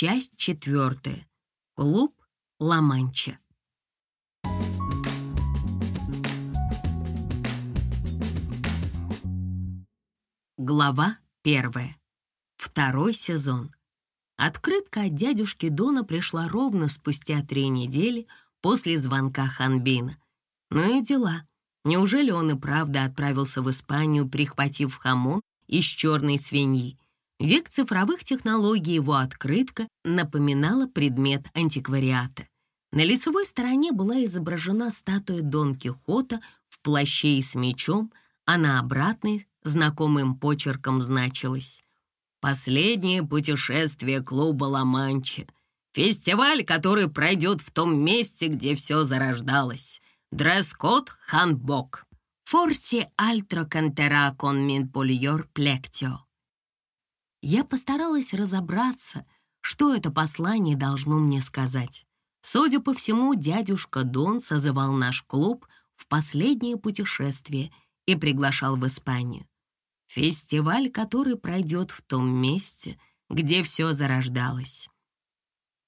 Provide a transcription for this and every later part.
Часть четвертая. Клуб Ла-Манча. Глава первая. Второй сезон. Открытка от дядюшки Дона пришла ровно спустя три недели после звонка Ханбина. Ну и дела. Неужели он и правда отправился в Испанию, прихватив хамон из черной свиньи? Век цифровых технологий его открытка напоминала предмет антиквариата. На лицевой стороне была изображена статуя Дон Кихота в плаще и с мечом, а на обратной знакомым почерком значилось «Последнее путешествие клуба Ла-Манча. Фестиваль, который пройдет в том месте, где все зарождалось. Дресс-код — ханбок. Форси альтро кантера кон мин полиор плектио». Я постаралась разобраться, что это послание должно мне сказать. Судя по всему, дядюшка Дон созывал наш клуб в последнее путешествие и приглашал в Испанию. Фестиваль, который пройдет в том месте, где все зарождалось.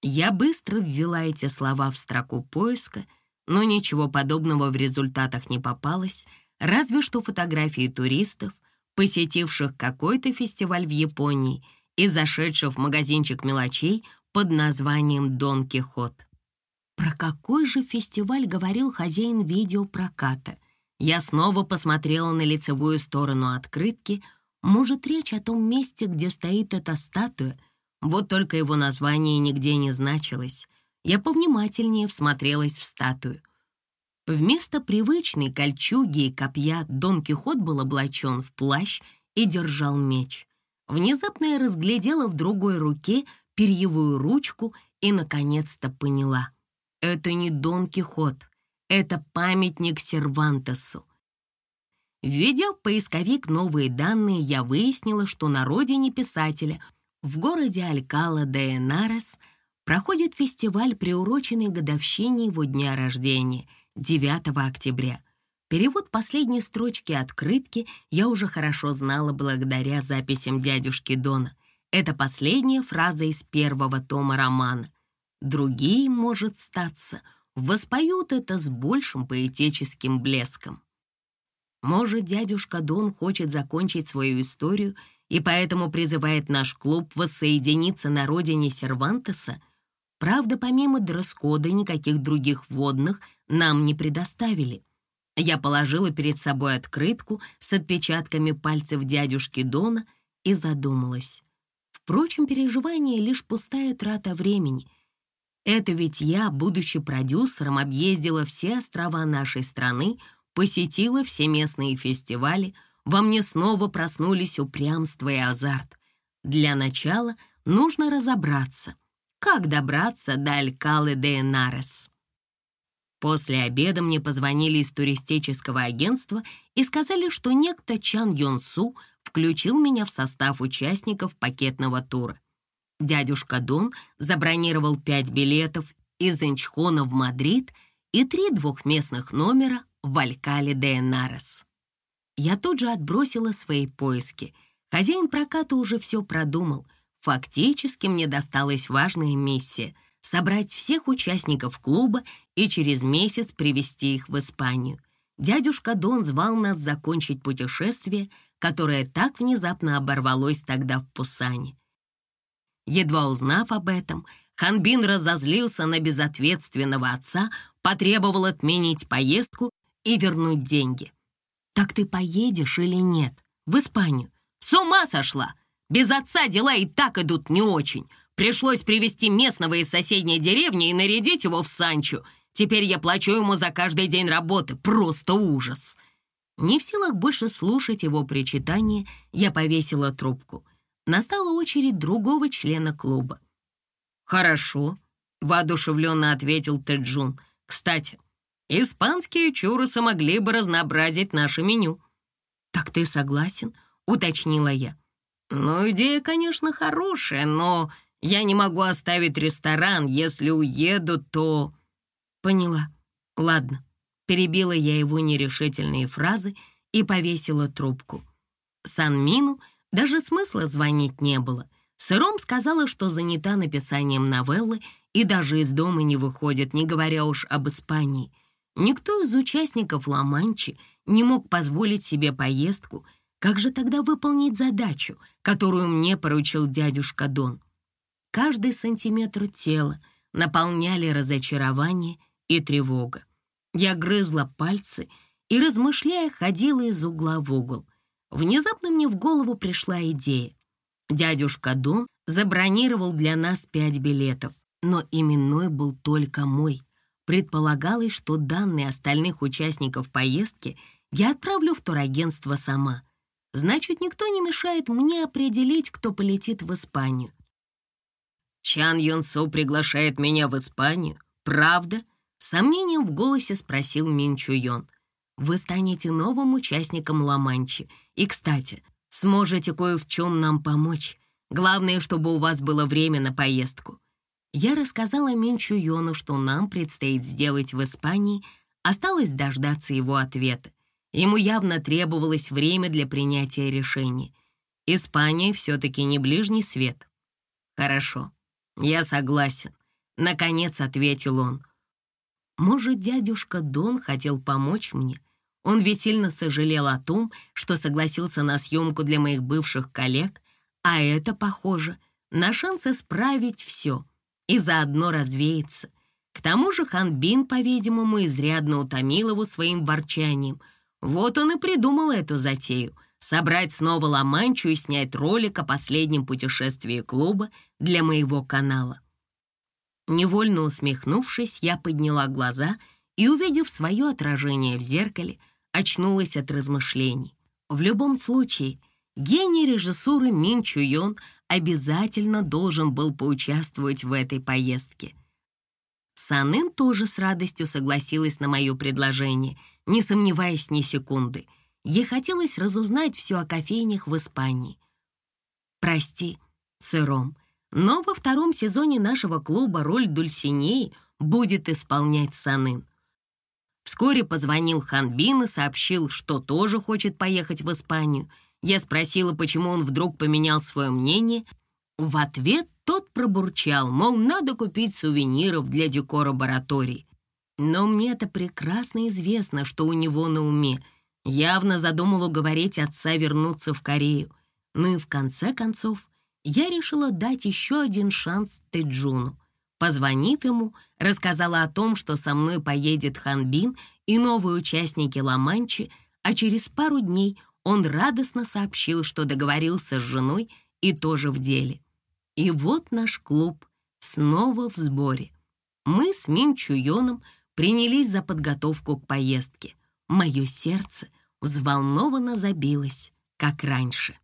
Я быстро ввела эти слова в строку поиска, но ничего подобного в результатах не попалось, разве что фотографии туристов, посетивших какой-то фестиваль в Японии и зашедших в магазинчик мелочей под названием «Дон Кихот». Про какой же фестиваль говорил хозяин видеопроката — я снова посмотрела на лицевую сторону открытки. Может, речь о том месте, где стоит эта статуя? Вот только его название нигде не значилось. Я повнимательнее всмотрелась в статую. Вместо привычной кольчуги и копья Дон Кихот был облачен в плащ и держал меч. Внезапно я разглядела в другой руке перьевую ручку и, наконец-то, поняла. Это не Дон Кихот, это памятник Сервантесу. Введя в поисковик новые данные, я выяснила, что на родине писателя, в городе Алькала де Энарес, проходит фестиваль, приуроченный годовщине его дня рождения, 9 октября. Перевод последней строчки открытки я уже хорошо знала благодаря записям дядюшки Дона. Это последняя фраза из первого тома романа. Другие, может статься — воспоют это с большим поэтическим блеском. Может, дядюшка Дон хочет закончить свою историю и поэтому призывает наш клуб воссоединиться на родине Сервантеса? Правда, помимо дресс-кода никаких других вводных нам не предоставили. Я положила перед собой открытку с отпечатками пальцев дядюшки Дона и задумалась. Впрочем, переживание — лишь пустая трата времени — это ведь я, будучи продюсером, объездила все острова нашей страны, посетила все местные фестивали, во мне снова проснулись упрямство и азарт. Для начала нужно разобраться, как добраться до Алькалы де Энарес. После обеда мне позвонили из туристического агентства и сказали, что некто Чан Йон Су включил меня в состав участников пакетного тура. Дядюшка Дон забронировал пять билетов из Инчхона в Мадрид и три двухместных номера в Алькале де Энарес. Я тут же отбросила свои поиски. Хозяин проката уже все продумал. Фактически мне досталась важная миссия — собрать всех участников клуба и через месяц привести их в Испанию. Дядюшка Дон звал нас закончить путешествие, которое так внезапно оборвалось тогда в Пусане. Едва узнав об этом, Ханбин разозлился на безответственного отца, потребовал отменить поездку и вернуть деньги. «Так ты поедешь или нет? В Испанию? С ума сошла! Без отца дела и так идут не очень. Пришлось привести местного из соседней деревни и нарядить его в Санчо. Теперь я плачу ему за каждый день работы. Просто ужас!» Не в силах больше слушать его причитания, я повесила трубку настала очередь другого члена клуба. «Хорошо», — воодушевленно ответил Теджун. «Кстати, испанские чуросы могли бы разнообразить наше меню». «Так ты согласен?» — уточнила я. «Ну, идея, конечно, хорошая, но я не могу оставить ресторан. Если уеду, то...» «Поняла. Ладно». Перебила я его нерешительные фразы и повесила трубку. Санмину даже смысла звонить не было. Сыром сказала, что занята написанием новеллы и даже из дома не выходит, не говоря уж об Испании. Никто из участников Ла-Манчи не мог позволить себе поездку. Как же тогда выполнить задачу, которую мне поручил дядюшка Дон? Каждый сантиметр тела наполняли разочарование и тревога. Я грызла пальцы и, размышляя, ходила из угла в угол. Внезапно мне в голову пришла идея. Дядюшка Дон забронировал для нас пять билетов, но именной был только мой. Предполагалось, что данные остальных участников поездки я отправлю в турагентство сама. Значит, никто не мешает мне определить, кто полетит в Испанию. Чан Йон Со приглашает меня в Испанию. Правда? С сомнением в голосе спросил Мин Чу Йон. Вы станете новым участником Ла-Манчи. И, кстати, сможете кое в чем нам помочь. Главное, чтобы у вас было время на поездку. Я рассказала Минчу Йону, что нам предстоит сделать в Испании, осталось дождаться его ответа. Ему явно требовалось время для принятия решения. Испания все-таки не ближний свет. Хорошо, «Я согласен», — наконец ответил он. «Может, дядюшка Дон хотел помочь мне? Он ведь сильно сожалел о том, что согласился на съемку для моих бывших коллег, а это, похоже, на шанс исправить все и заодно развеяться. К тому же Ханбин, по-видимому, изрядно утомил его своим ворчанием. Вот он и придумал эту затею — собрать снова Ла-Манчу и снять ролик о последнем путешествии клуба для моего канала. Невольно усмехнувшись, я подняла глаза и, увидев свое отражение в зеркале, очнулась от размышлений. В любом случае, гений режиссуры Мин Чу Йон обязательно должен был поучаствовать в этой поездке. Санын тоже с радостью согласилась на мое предложение, не сомневаясь ни секунды — Ей хотелось разузнать все о кофейнях в Испании. «Прости, сыром, но во втором сезоне нашего клуба роль Дульсинеи будет исполнять Санын. Вскоре позвонил Ханбин и сообщил, что тоже хочет поехать в Испанию. Я спросила, почему он вдруг поменял свое мнение. В ответ тот пробурчал, мол, надо купить сувениров для декора баратории. Но мне это прекрасно известно, что у него на уме — Явно задумал уговорить отца вернуться в Корею. Ну и в конце концов, я решила дать еще один шанс Тэджуну. Позвонив ему, рассказала о том, что со мной поедет Ханбин и новые участники Ла-Манчи, а через пару дней он радостно сообщил, что договорился с женой и тоже в деле. И вот наш клуб снова в сборе. Мы с Мин Чуйоном принялись за подготовку к поездке. Мое сердце взволнованно забилось, как раньше.